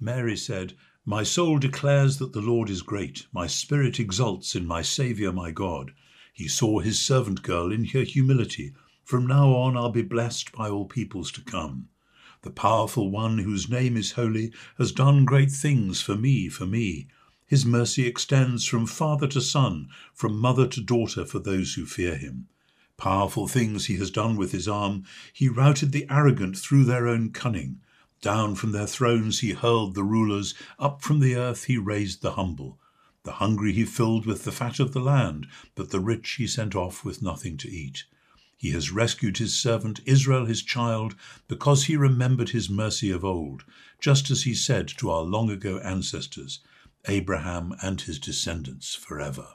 Mary said, My soul declares that the Lord is great. My spirit exults in my Saviour, my God. He saw his servant girl in her humility. From now on I'll be blessed by all peoples to come. The powerful one whose name is holy has done great things for me, for me. His mercy extends from father to son, from mother to daughter for those who fear him. Powerful things he has done with his arm. He routed the arrogant through their own cunning. Down from their thrones he hurled the rulers, up from the earth he raised the humble. The hungry he filled with the fat of the land, but the rich he sent off with nothing to eat. He has rescued his servant Israel his child, because he remembered his mercy of old, just as he said to our long ago ancestors, Abraham and his descendants forever.